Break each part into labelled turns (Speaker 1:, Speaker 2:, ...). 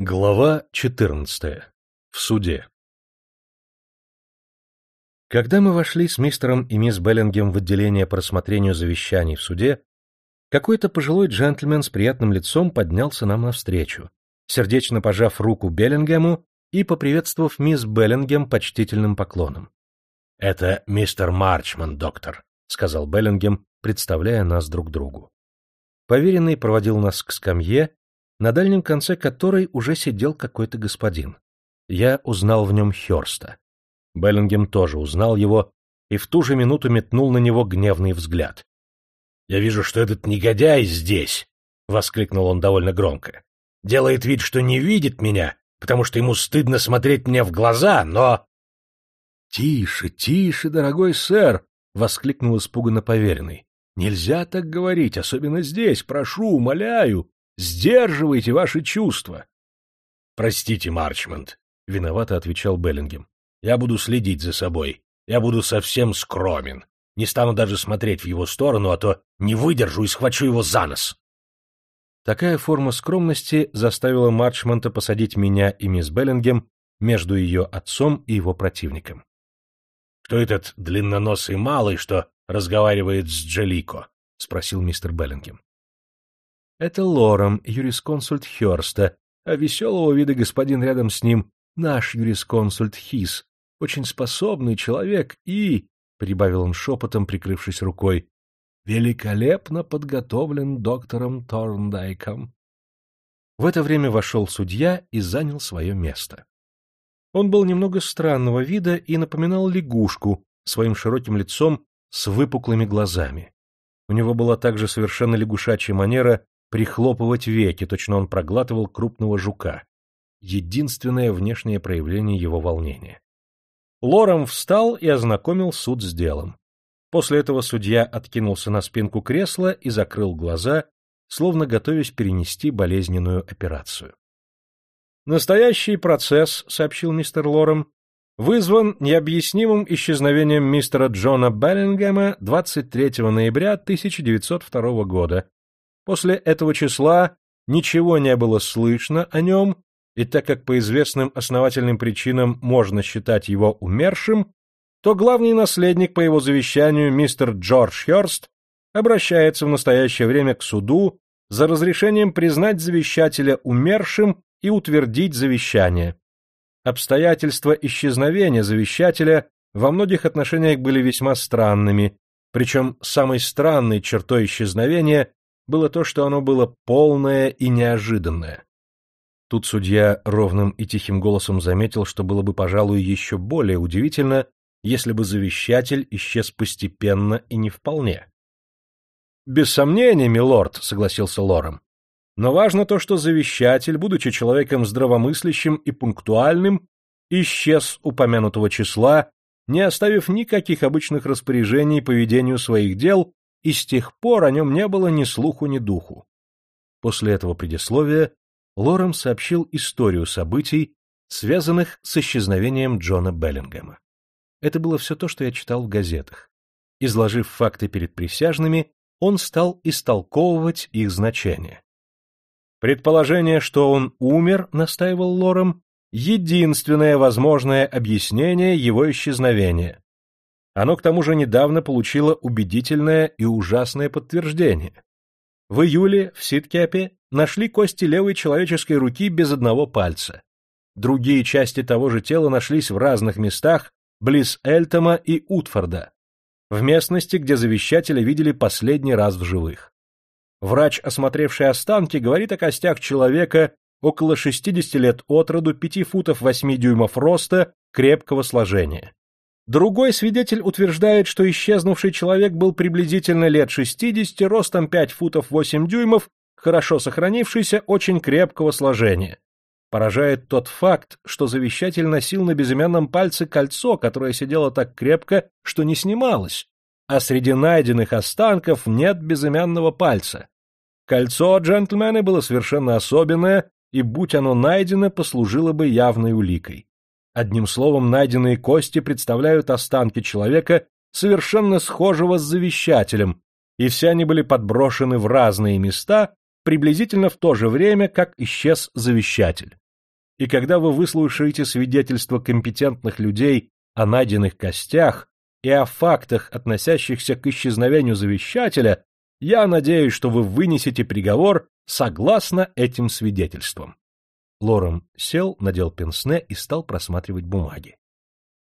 Speaker 1: Глава 14. В суде. Когда мы вошли с мистером и мисс Беллингем в отделение по рассмотрению завещаний в суде, какой-то пожилой джентльмен с приятным лицом поднялся нам навстречу, сердечно пожав руку Беллингему и поприветствовав мисс Беллингем почтительным поклоном. — Это мистер Марчман, доктор, — сказал Беллингем, представляя нас друг другу. Поверенный проводил нас к скамье, на дальнем конце которой уже сидел какой-то господин. Я узнал в нем Хёрста. Беллингем тоже узнал его и в ту же минуту метнул на него гневный взгляд. — Я вижу, что этот негодяй здесь! — воскликнул он довольно громко. — Делает вид, что не видит меня, потому что ему стыдно смотреть мне в глаза, но... — Тише, тише, дорогой сэр! — воскликнул испуганно поверенный. — Нельзя так говорить, особенно здесь, прошу, умоляю. Сдерживайте ваши чувства. — Простите, Марчмонт, — виновато отвечал Беллингем. — Я буду следить за собой. Я буду совсем скромен. Не стану даже смотреть в его сторону, а то не выдержу и схвачу его за нос. Такая форма скромности заставила Марчмонта посадить меня и мисс Беллингем между ее отцом и его противником. — Кто этот длинноносый малый, что разговаривает с Джелико? — спросил мистер Беллингем. Это Лором, юрисконсульт Хёрста, а веселого вида господин рядом с ним — наш юрисконсульт Хис, очень способный человек и, — прибавил он шепотом, прикрывшись рукой, — великолепно подготовлен доктором Торндайком. В это время вошел судья и занял свое место. Он был немного странного вида и напоминал лягушку своим широким лицом с выпуклыми глазами. У него была также совершенно лягушачья манера прихлопывать веки, точно он проглатывал крупного жука. Единственное внешнее проявление его волнения. Лором встал и ознакомил суд с делом. После этого судья откинулся на спинку кресла и закрыл глаза, словно готовясь перенести болезненную операцию. «Настоящий процесс», — сообщил мистер Лорем, — вызван необъяснимым исчезновением мистера Джона Беллингема 23 ноября 1902 года, После этого числа ничего не было слышно о нем, и так как по известным основательным причинам можно считать его умершим, то главный наследник по его завещанию, мистер Джордж Хёрст, обращается в настоящее время к суду за разрешением признать завещателя умершим и утвердить завещание. Обстоятельства исчезновения завещателя во многих отношениях были весьма странными, причем самой странной чертой исчезновения было то, что оно было полное и неожиданное. Тут судья ровным и тихим голосом заметил, что было бы, пожалуй, еще более удивительно, если бы завещатель исчез постепенно и не вполне. «Без сомнения, милорд», — согласился Лорем. «Но важно то, что завещатель, будучи человеком здравомыслящим и пунктуальным, исчез упомянутого числа, не оставив никаких обычных распоряжений по ведению своих дел и с тех пор о нем не было ни слуху, ни духу. После этого предисловия Лорем сообщил историю событий, связанных с исчезновением Джона Беллингема. Это было все то, что я читал в газетах. Изложив факты перед присяжными, он стал истолковывать их значение. Предположение, что он умер, настаивал Лорем, единственное возможное объяснение его исчезновения, оно к тому же недавно получило убедительное и ужасное подтверждение. В июле в Ситкепе нашли кости левой человеческой руки без одного пальца. Другие части того же тела нашлись в разных местах, близ Эльтома и Утфорда, в местности, где завещателя видели последний раз в живых. Врач, осмотревший останки, говорит о костях человека около 60 лет от роду, 5 футов 8 дюймов роста, крепкого сложения. Другой свидетель утверждает, что исчезнувший человек был приблизительно лет 60, ростом 5 футов 8 дюймов, хорошо сохранившийся, очень крепкого сложения. Поражает тот факт, что завещатель носил на безымянном пальце кольцо, которое сидело так крепко, что не снималось, а среди найденных останков нет безымянного пальца. Кольцо, джентльмены, было совершенно особенное, и, будь оно найдено, послужило бы явной уликой. Одним словом, найденные кости представляют останки человека, совершенно схожего с завещателем, и все они были подброшены в разные места приблизительно в то же время, как исчез завещатель. и когда вы выслушаете свидетельства компетентных людей о найденных костях и о фактах, относящихся к исчезновению завещателя, я надеюсь, что вы вынесете приговор согласно этим свидетельствам. Лорем сел, надел пенсне и стал просматривать бумаги.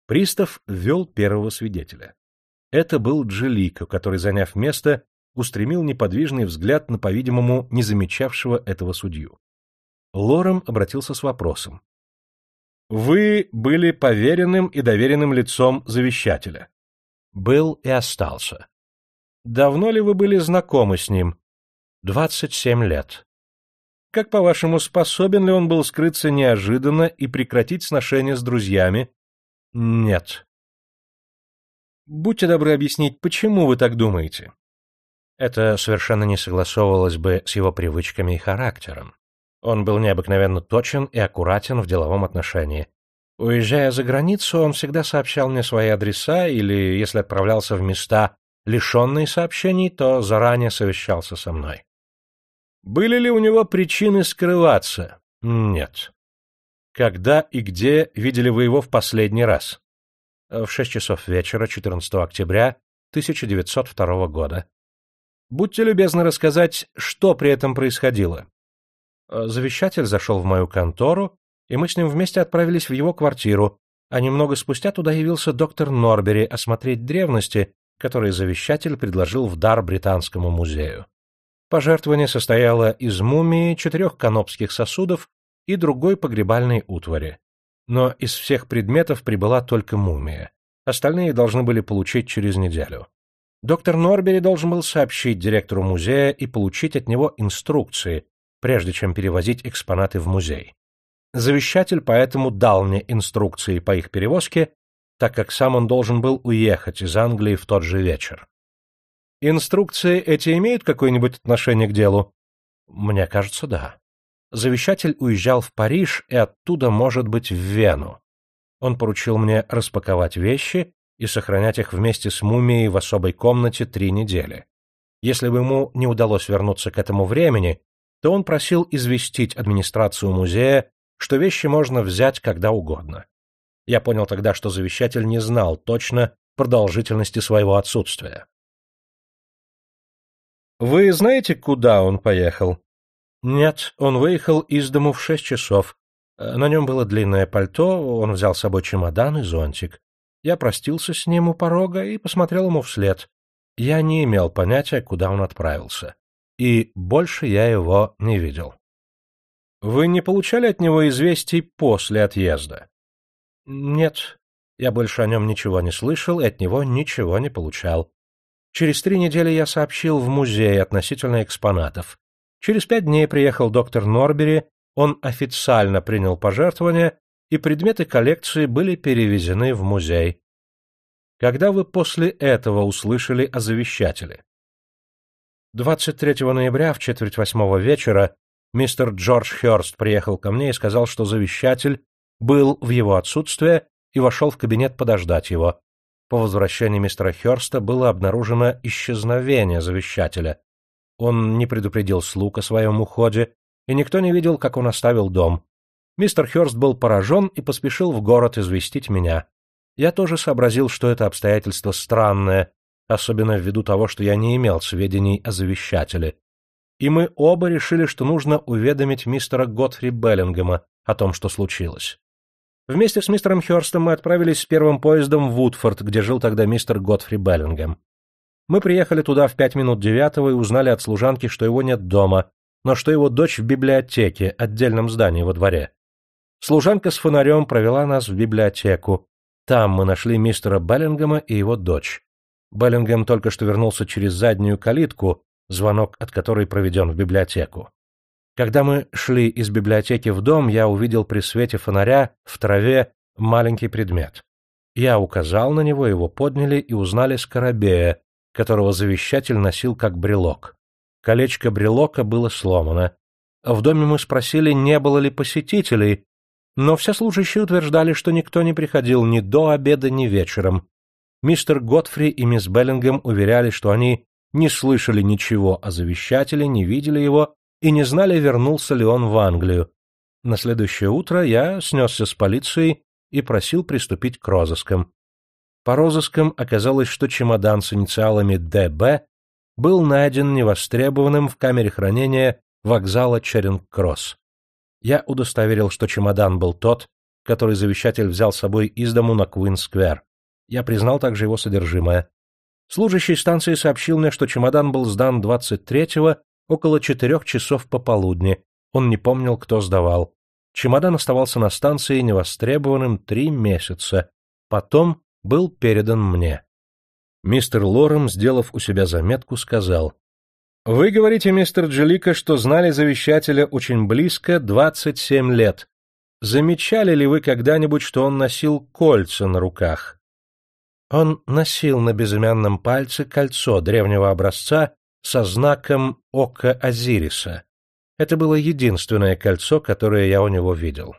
Speaker 1: Пристав ввел первого свидетеля. Это был Джелико, который, заняв место, устремил неподвижный взгляд на, по-видимому, не замечавшего этого судью. Лорем обратился с вопросом. «Вы были поверенным и доверенным лицом завещателя?» «Был и остался». «Давно ли вы были знакомы с ним?» «Двадцать семь лет». «Как, по-вашему, способен ли он был скрыться неожиданно и прекратить сношения с друзьями?» «Нет». «Будьте добры объяснить, почему вы так думаете?» Это совершенно не согласовывалось бы с его привычками и характером. Он был необыкновенно точен и аккуратен в деловом отношении. Уезжая за границу, он всегда сообщал мне свои адреса или, если отправлялся в места, лишенные сообщений, то заранее совещался со мной. Были ли у него причины скрываться? Нет. Когда и где видели вы его в последний раз? В шесть часов вечера, 14 октября 1902 года. Будьте любезны рассказать, что при этом происходило. Э, завещатель зашел в мою контору, и мы с ним вместе отправились в его квартиру, а немного спустя туда явился доктор Норбери осмотреть древности, которые завещатель предложил в дар Британскому музею. Пожертвование состояло из мумии, четырех канопских сосудов и другой погребальной утвари. Но из всех предметов прибыла только мумия. Остальные должны были получить через неделю. Доктор Норбери должен был сообщить директору музея и получить от него инструкции, прежде чем перевозить экспонаты в музей. Завещатель поэтому дал мне инструкции по их перевозке, так как сам он должен был уехать из Англии в тот же вечер. Инструкции эти имеют какое-нибудь отношение к делу? Мне кажется, да. Завещатель уезжал в Париж и оттуда, может быть, в Вену. Он поручил мне распаковать вещи и сохранять их вместе с мумией в особой комнате три недели. Если бы ему не удалось вернуться к этому времени, то он просил известить администрацию музея, что вещи можно взять когда угодно. Я понял тогда, что завещатель не знал точно продолжительности своего отсутствия. «Вы знаете, куда он поехал?» «Нет, он выехал из дому в шесть часов. На нем было длинное пальто, он взял с собой чемодан и зонтик. Я простился с ним у порога и посмотрел ему вслед. Я не имел понятия, куда он отправился и больше я его не видел. Вы не получали от него известий после отъезда? Нет, я больше о нем ничего не слышал и от него ничего не получал. Через три недели я сообщил в музей относительно экспонатов. Через пять дней приехал доктор Норбери, он официально принял пожертвования, и предметы коллекции были перевезены в музей. Когда вы после этого услышали о завещателе? 23 ноября в четверть восьмого вечера мистер Джордж Хёрст приехал ко мне и сказал, что завещатель был в его отсутствие и вошел в кабинет подождать его. По возвращении мистера Хёрста было обнаружено исчезновение завещателя. Он не предупредил слуг о своем уходе, и никто не видел, как он оставил дом. Мистер Хёрст был поражен и поспешил в город известить меня. Я тоже сообразил, что это обстоятельство странное, особенно ввиду того, что я не имел сведений о завещателе, и мы оба решили, что нужно уведомить мистера Готфри Беллингема о том, что случилось. Вместе с мистером Хёрстом мы отправились с первым поездом в Вудфорд, где жил тогда мистер Готфри Беллингем. Мы приехали туда в пять минут девятого и узнали от служанки, что его нет дома, но что его дочь в библиотеке, отдельном здании во дворе. Служанка с фонарем провела нас в библиотеку. Там мы нашли мистера Беллингема и его дочь. Беллингем только что вернулся через заднюю калитку, звонок от которой проведен в библиотеку. Когда мы шли из библиотеки в дом, я увидел при свете фонаря в траве маленький предмет. Я указал на него, его подняли и узнали скоробея, которого завещатель носил как брелок. Колечко брелока было сломано. В доме мы спросили, не было ли посетителей, но все служащие утверждали, что никто не приходил ни до обеда, ни вечером, Мистер Готфри и мисс Беллингем уверяли, что они не слышали ничего о завещателе, не видели его и не знали, вернулся ли он в Англию. На следующее утро я снесся с полицией и просил приступить к розыскам. По розыскам оказалось, что чемодан с инициалами «ДБ» был найден невостребованным в камере хранения вокзала Черинг-Кросс. Я удостоверил, что чемодан был тот, который завещатель взял с собой из дому на Куин-сквер. Я признал также его содержимое. Служащий станции сообщил мне, что чемодан был сдан 23-го около четырех часов пополудни. Он не помнил, кто сдавал. Чемодан оставался на станции невостребованным три месяца. Потом был передан мне. Мистер Лорем, сделав у себя заметку, сказал. — Вы говорите, мистер Джелика, что знали завещателя очень близко 27 лет. Замечали ли вы когда-нибудь, что он носил кольца на руках? Он носил на безымянном пальце кольцо древнего образца со знаком Ока Азириса. Это было единственное кольцо, которое я у него видел.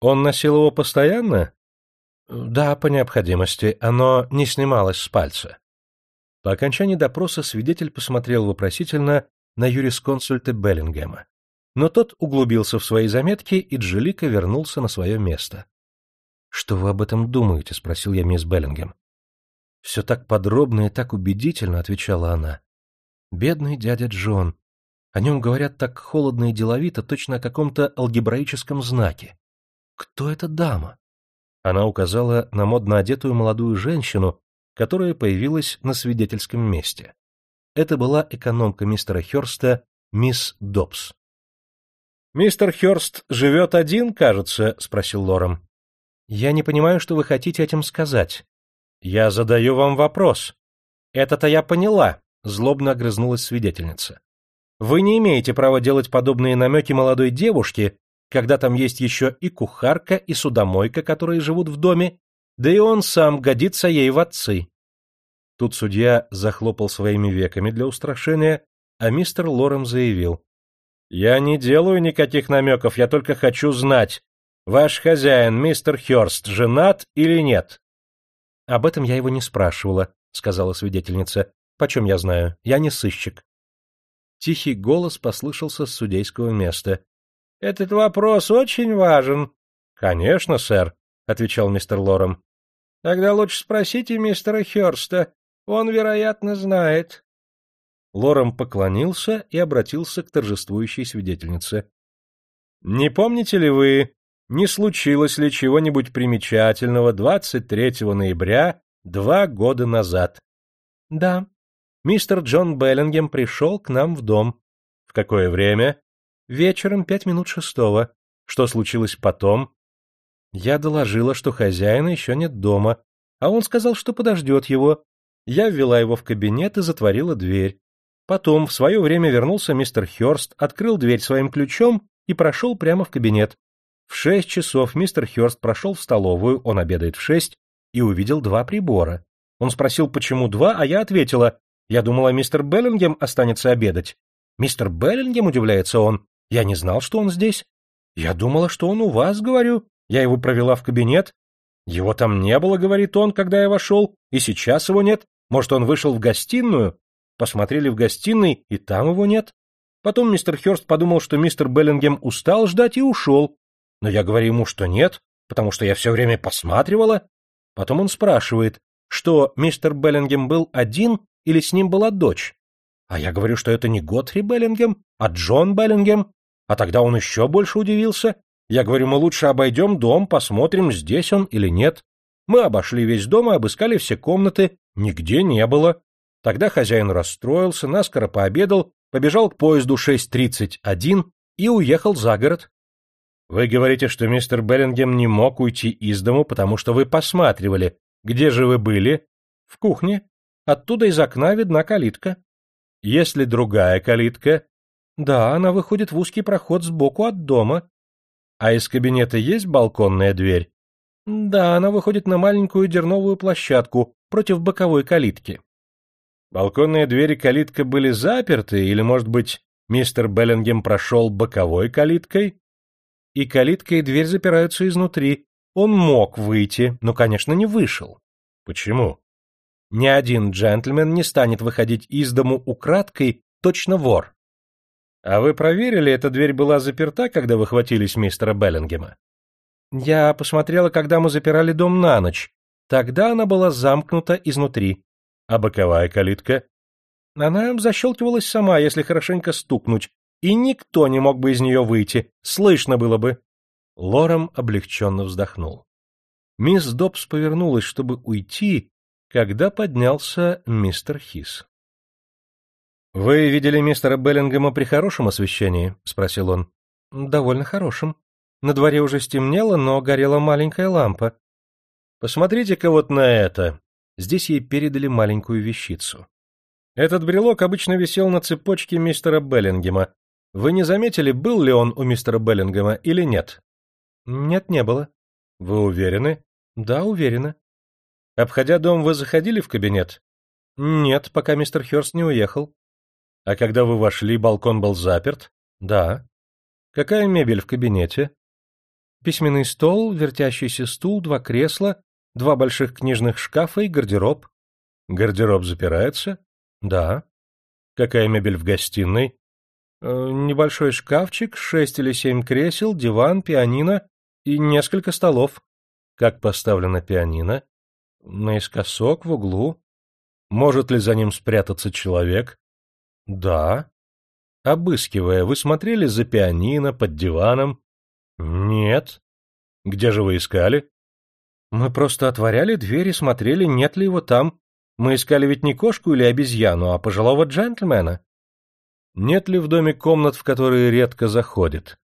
Speaker 1: Он носил его постоянно? Да, по необходимости. Оно не снималось с пальца. По окончании допроса свидетель посмотрел вопросительно на юрисконсульта Беллингема. Но тот углубился в свои заметки, и Джелика вернулся на свое место. Что вы об этом думаете? спросил я мисс Беллингем. Все так подробно и так убедительно, отвечала она. Бедный дядя Джон. О нем говорят так холодно и деловито, точно о каком-то алгебраическом знаке. Кто эта дама? Она указала на модно одетую молодую женщину, которая появилась на свидетельском месте. Это была экономка мистера Хёрста, мисс Добс. «Мистер Хёрст живет один, кажется?» — спросил Лорем. Я не понимаю, что вы хотите этим сказать. Я задаю вам вопрос. Это-то я поняла, злобно огрызнулась свидетельница. Вы не имеете права делать подобные намеки молодой девушке, когда там есть еще и кухарка, и судомойка, которые живут в доме, да и он сам годится ей в отцы. Тут судья захлопал своими веками для устрашения, а мистер Лорем заявил. — Я не делаю никаких намеков, я только хочу знать, Ваш хозяин, мистер Хёрст, женат или нет? — Об этом я его не спрашивала, — сказала свидетельница. — Почем я знаю? Я не сыщик. Тихий голос послышался с судейского места. — Этот вопрос очень важен. — Конечно, сэр, — отвечал мистер Лорем. — Тогда лучше спросите мистера Хёрста. Он, вероятно, знает. Лорем поклонился и обратился к торжествующей свидетельнице. — Не помните ли вы не случилось ли чего-нибудь примечательного 23 ноября два года назад? — Да. Мистер Джон Беллингем пришел к нам в дом. — В какое время? — Вечером пять минут шестого. Что случилось потом? Я доложила, что хозяина еще нет дома, а он сказал, что подождет его. Я ввела его в кабинет и затворила дверь. Потом в свое время вернулся мистер Хёрст, открыл дверь своим ключом и прошел прямо в кабинет. В шесть часов мистер Хёрст прошел в столовую, он обедает в шесть, и увидел два прибора. Он спросил, почему два, а я ответила, я думала, мистер Беллингем останется обедать. Мистер Беллингем, удивляется он, я не знал, что он здесь. Я думала, что он у вас, говорю. Я его провела в кабинет. Его там не было, говорит он, когда я вошел, и сейчас его нет. Может, он вышел в гостиную? Посмотрели в гостиной, и там его нет. Потом мистер Хёрст подумал, что мистер Беллингем устал ждать и ушел, но я говорю ему, что нет, потому что я все время посматривала. Потом он спрашивает, что мистер Беллингем был один или с ним была дочь. А я говорю, что это не Готфри Беллингем, а Джон Беллингем. А тогда он еще больше удивился. Я говорю, мы лучше обойдем дом, посмотрим, здесь он или нет. Мы обошли весь дом и обыскали все комнаты, нигде не было. Тогда хозяин расстроился, наскоро пообедал, побежал к поезду 6.31 и уехал за город. Вы говорите, что мистер Беллингем не мог уйти из дому, потому что вы посматривали. Где же вы были? В кухне. Оттуда из окна видна калитка. Есть ли другая калитка? Да, она выходит в узкий проход сбоку от дома. А из кабинета есть балконная дверь? Да, она выходит на маленькую дерновую площадку против боковой калитки. Балконные двери калитка были заперты, или, может быть, мистер Беллингем прошел боковой калиткой? и калитка и дверь запираются изнутри. Он мог выйти, но, конечно, не вышел. Почему? Ни один джентльмен не станет выходить из дому украдкой, точно вор. А вы проверили, эта дверь была заперта, когда вы хватились мистера Беллингема? Я посмотрела, когда мы запирали дом на ночь. Тогда она была замкнута изнутри. А боковая калитка? Она защелкивалась сама, если хорошенько стукнуть, и никто не мог бы из нее выйти, слышно было бы. Лорем облегченно вздохнул. Мисс Добс повернулась, чтобы уйти, когда поднялся мистер Хис. — Вы видели мистера Беллингема при хорошем освещении? — спросил он. — Довольно хорошем. На дворе уже стемнело, но горела маленькая лампа. — Посмотрите-ка вот на это. Здесь ей передали маленькую вещицу. Этот брелок обычно висел на цепочке мистера Беллингема. Вы не заметили, был ли он у мистера Беллингема или нет? — Нет, не было. — Вы уверены? — Да, уверена. — Обходя дом, вы заходили в кабинет? — Нет, пока мистер Хёрст не уехал. — А когда вы вошли, балкон был заперт? — Да. — Какая мебель в кабинете? — Письменный стол, вертящийся стул, два кресла, два больших книжных шкафа и гардероб. — Гардероб запирается? — Да. — Какая мебель в гостиной? Э, — Небольшой шкафчик, шесть или семь кресел, диван, пианино и несколько столов. Как поставлено пианино? Наискосок, в углу. Может ли за ним спрятаться человек? Да. Обыскивая, вы смотрели за пианино, под диваном? Нет. Где же вы искали? Мы просто отворяли дверь и смотрели, нет ли его там. Мы искали ведь не кошку или обезьяну, а пожилого джентльмена. Нет ли в доме комнат, в которые редко заходит?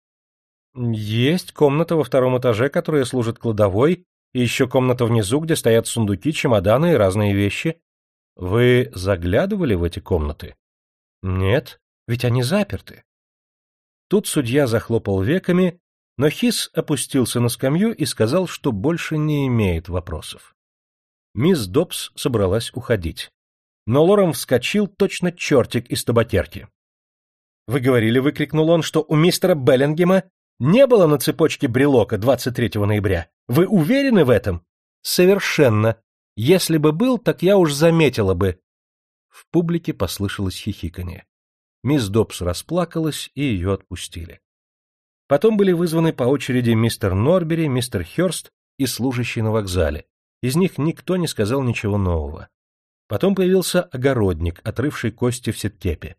Speaker 1: Есть комната во втором этаже, которая служит кладовой, и еще комната внизу, где стоят сундуки, чемоданы и разные вещи. Вы заглядывали в эти комнаты? Нет, ведь они заперты. Тут судья захлопал веками, но Хис опустился на скамью и сказал, что больше не имеет вопросов. Мисс Добс собралась уходить. Но Лорем вскочил точно чертик из табакерки. — Вы говорили, — выкрикнул он, — что у мистера Беллингема не было на цепочке брелока 23 ноября. Вы уверены в этом? Совершенно. Если бы был, так я уж заметила бы. В публике послышалось хихиканье. Мисс Добс расплакалась, и ее отпустили. Потом были вызваны по очереди мистер Норбери, мистер Хёрст и служащий на вокзале. Из них никто не сказал ничего нового. Потом появился огородник, отрывший кости в сеткепе.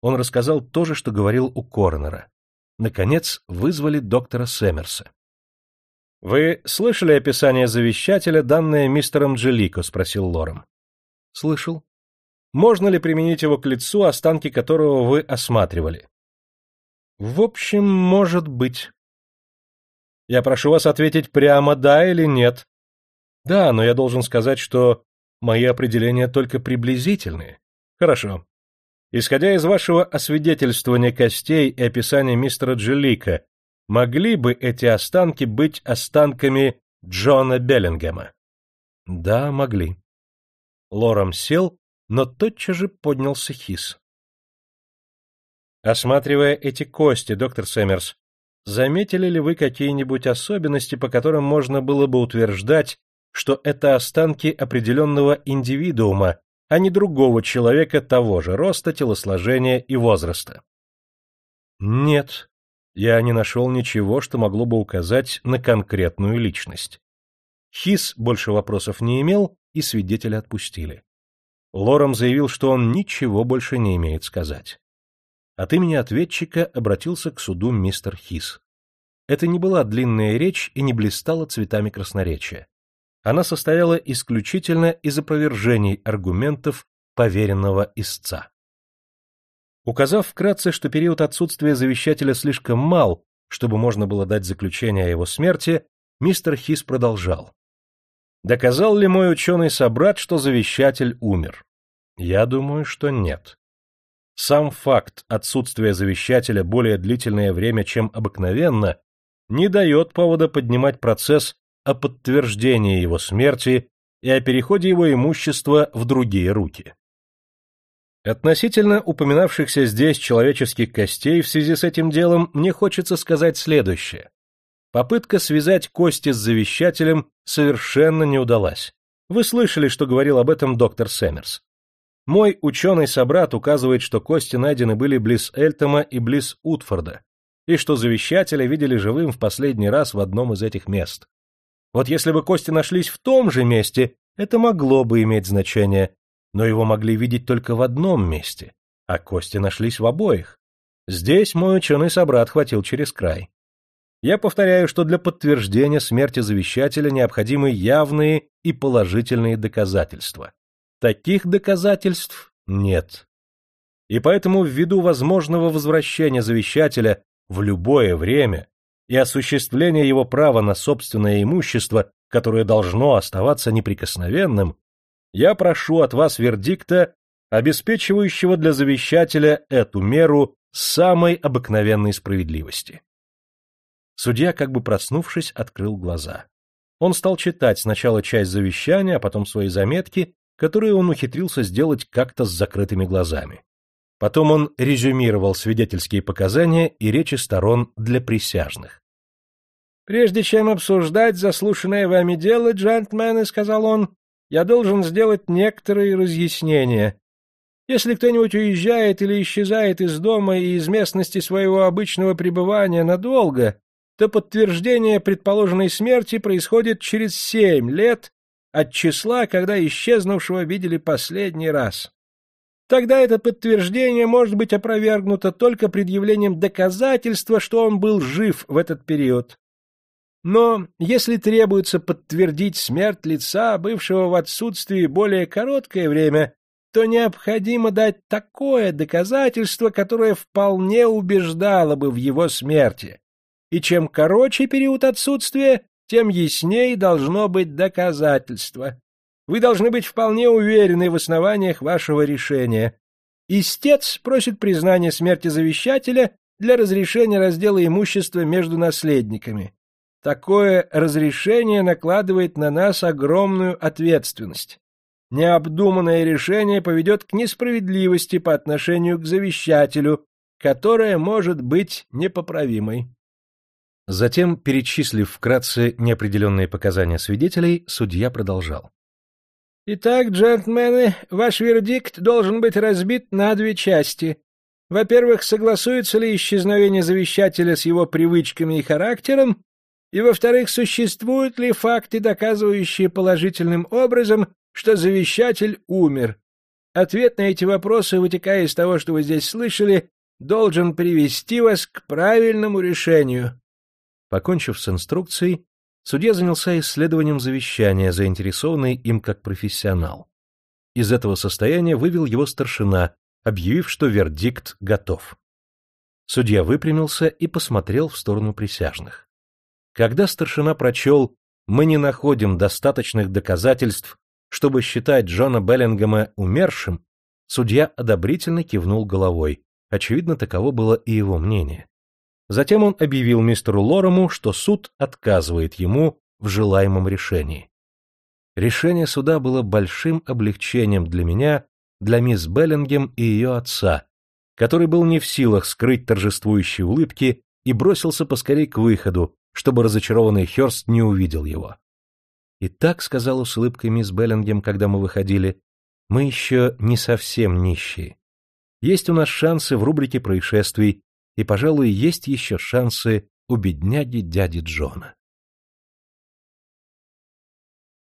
Speaker 1: Он рассказал то же, что говорил у Коронера. Наконец вызвали доктора Сэмерса. — Вы слышали описание завещателя, данное мистером Джелико? — спросил Лорем. — Слышал. — Можно ли применить его к лицу, останки которого вы осматривали? — В общем, может быть. — Я прошу вас ответить прямо да или нет. — Да, но я должен сказать, что мои определения только приблизительные. — Хорошо. Исходя из вашего освидетельствования костей и описания мистера Джилика, могли бы эти останки быть останками Джона Беллингема? Да, могли. Лором сел, но тотчас же поднялся Хис. Осматривая эти кости, доктор Сэмерс, заметили ли вы какие-нибудь особенности, по которым можно было бы утверждать, что это останки определенного индивидуума, а не другого человека того же роста, телосложения и возраста. Нет, я не нашел ничего, что могло бы указать на конкретную личность. Хис больше вопросов не имел, и свидетеля отпустили. Лором заявил, что он ничего больше не имеет сказать. От имени ответчика обратился к суду мистер Хис. Это не была длинная речь и не блистала цветами красноречия она состояла исключительно из опровержений аргументов поверенного истца. Указав вкратце, что период отсутствия завещателя слишком мал, чтобы можно было дать заключение о его смерти, мистер Хис продолжал. Доказал ли мой ученый-собрат, что завещатель умер? Я думаю, что нет. Сам факт отсутствия завещателя более длительное время, чем обыкновенно, не дает повода поднимать процесс о подтверждении его смерти и о переходе его имущества в другие руки. Относительно упоминавшихся здесь человеческих костей в связи с этим делом мне хочется сказать следующее. Попытка связать кости с завещателем совершенно не удалась. Вы слышали, что говорил об этом доктор Сэмерс. Мой ученый-собрат указывает, что кости найдены были близ Эльтома и близ Утфорда, и что завещателя видели живым в последний раз в одном из этих мест. Вот если бы кости нашлись в том же месте, это могло бы иметь значение, но его могли видеть только в одном месте, а кости нашлись в обоих. Здесь мой ученый-собрат хватил через край. Я повторяю, что для подтверждения смерти завещателя необходимы явные и положительные доказательства. Таких доказательств нет. И поэтому ввиду возможного возвращения завещателя в любое время и осуществления его права на собственное имущество, которое должно оставаться неприкосновенным, я прошу от вас вердикта, обеспечивающего для завещателя эту меру самой обыкновенной справедливости. Судья, как бы проснувшись, открыл глаза. Он стал читать сначала часть завещания, а потом свои заметки, которые он ухитрился сделать как-то с закрытыми глазами. Потом он резюмировал свидетельские показания и речи сторон для присяжных. «Прежде чем обсуждать заслушанное вами дело, джентльмены, — сказал он, — я должен сделать некоторые разъяснения. Если кто-нибудь уезжает или исчезает из дома и из местности своего обычного пребывания надолго, то подтверждение предположенной смерти происходит через семь лет от числа, когда исчезнувшего видели последний раз. Тогда это подтверждение может быть опровергнуто только предъявлением доказательства, что он был жив в этот период. Но если требуется подтвердить смерть лица, бывшего в отсутствии более короткое время, то необходимо дать такое доказательство, которое вполне убеждало бы в его смерти и чем короче период отсутствия, тем яснее должно быть доказательство. Вы должны быть вполне уверены в основаниях вашего решения. Истец просит признания смерти завещателя для разрешения раздела имущества между наследниками. Такое разрешение накладывает на нас огромную ответственность. Необдуманное решение поведет к несправедливости по отношению к завещателю, которая может быть непоправимой. Затем, перечислив вкратце неопределенные показания свидетелей, судья продолжал. «Итак, джентльмены, ваш вердикт должен быть разбит на две части. Во-первых, согласуется ли исчезновение завещателя с его привычками и характером, и, во-вторых, существуют ли факты, доказывающие положительным образом, что завещатель умер. Ответ на эти вопросы, вытекая из того, что вы здесь слышали, должен привести вас к правильному решению. Покончив с инструкцией, судья занялся исследованием завещания, заинтересованный им как профессионал. Из этого состояния вывел его старшина, объявив, что вердикт готов. Судья выпрямился и посмотрел в сторону присяжных. Когда старшина прочел «Мы не находим достаточных доказательств, чтобы считать Джона Беллингема умершим», судья одобрительно кивнул головой. Очевидно, таково было и его мнение. Затем он объявил мистеру Лорому, что суд отказывает ему в желаемом решении. Решение суда было большим облегчением для меня, для мисс Беллингем и ее отца, который был не в силах скрыть торжествующие улыбки и бросился поскорей к выходу, чтобы разочарованный Хёрст не увидел его. «И так», — сказала с улыбкой мисс Беллингем, когда мы выходили, — «мы еще не совсем нищие. Есть у нас шансы в рубрике происшествий, и, пожалуй, есть еще шансы у бедняги дяди Джона.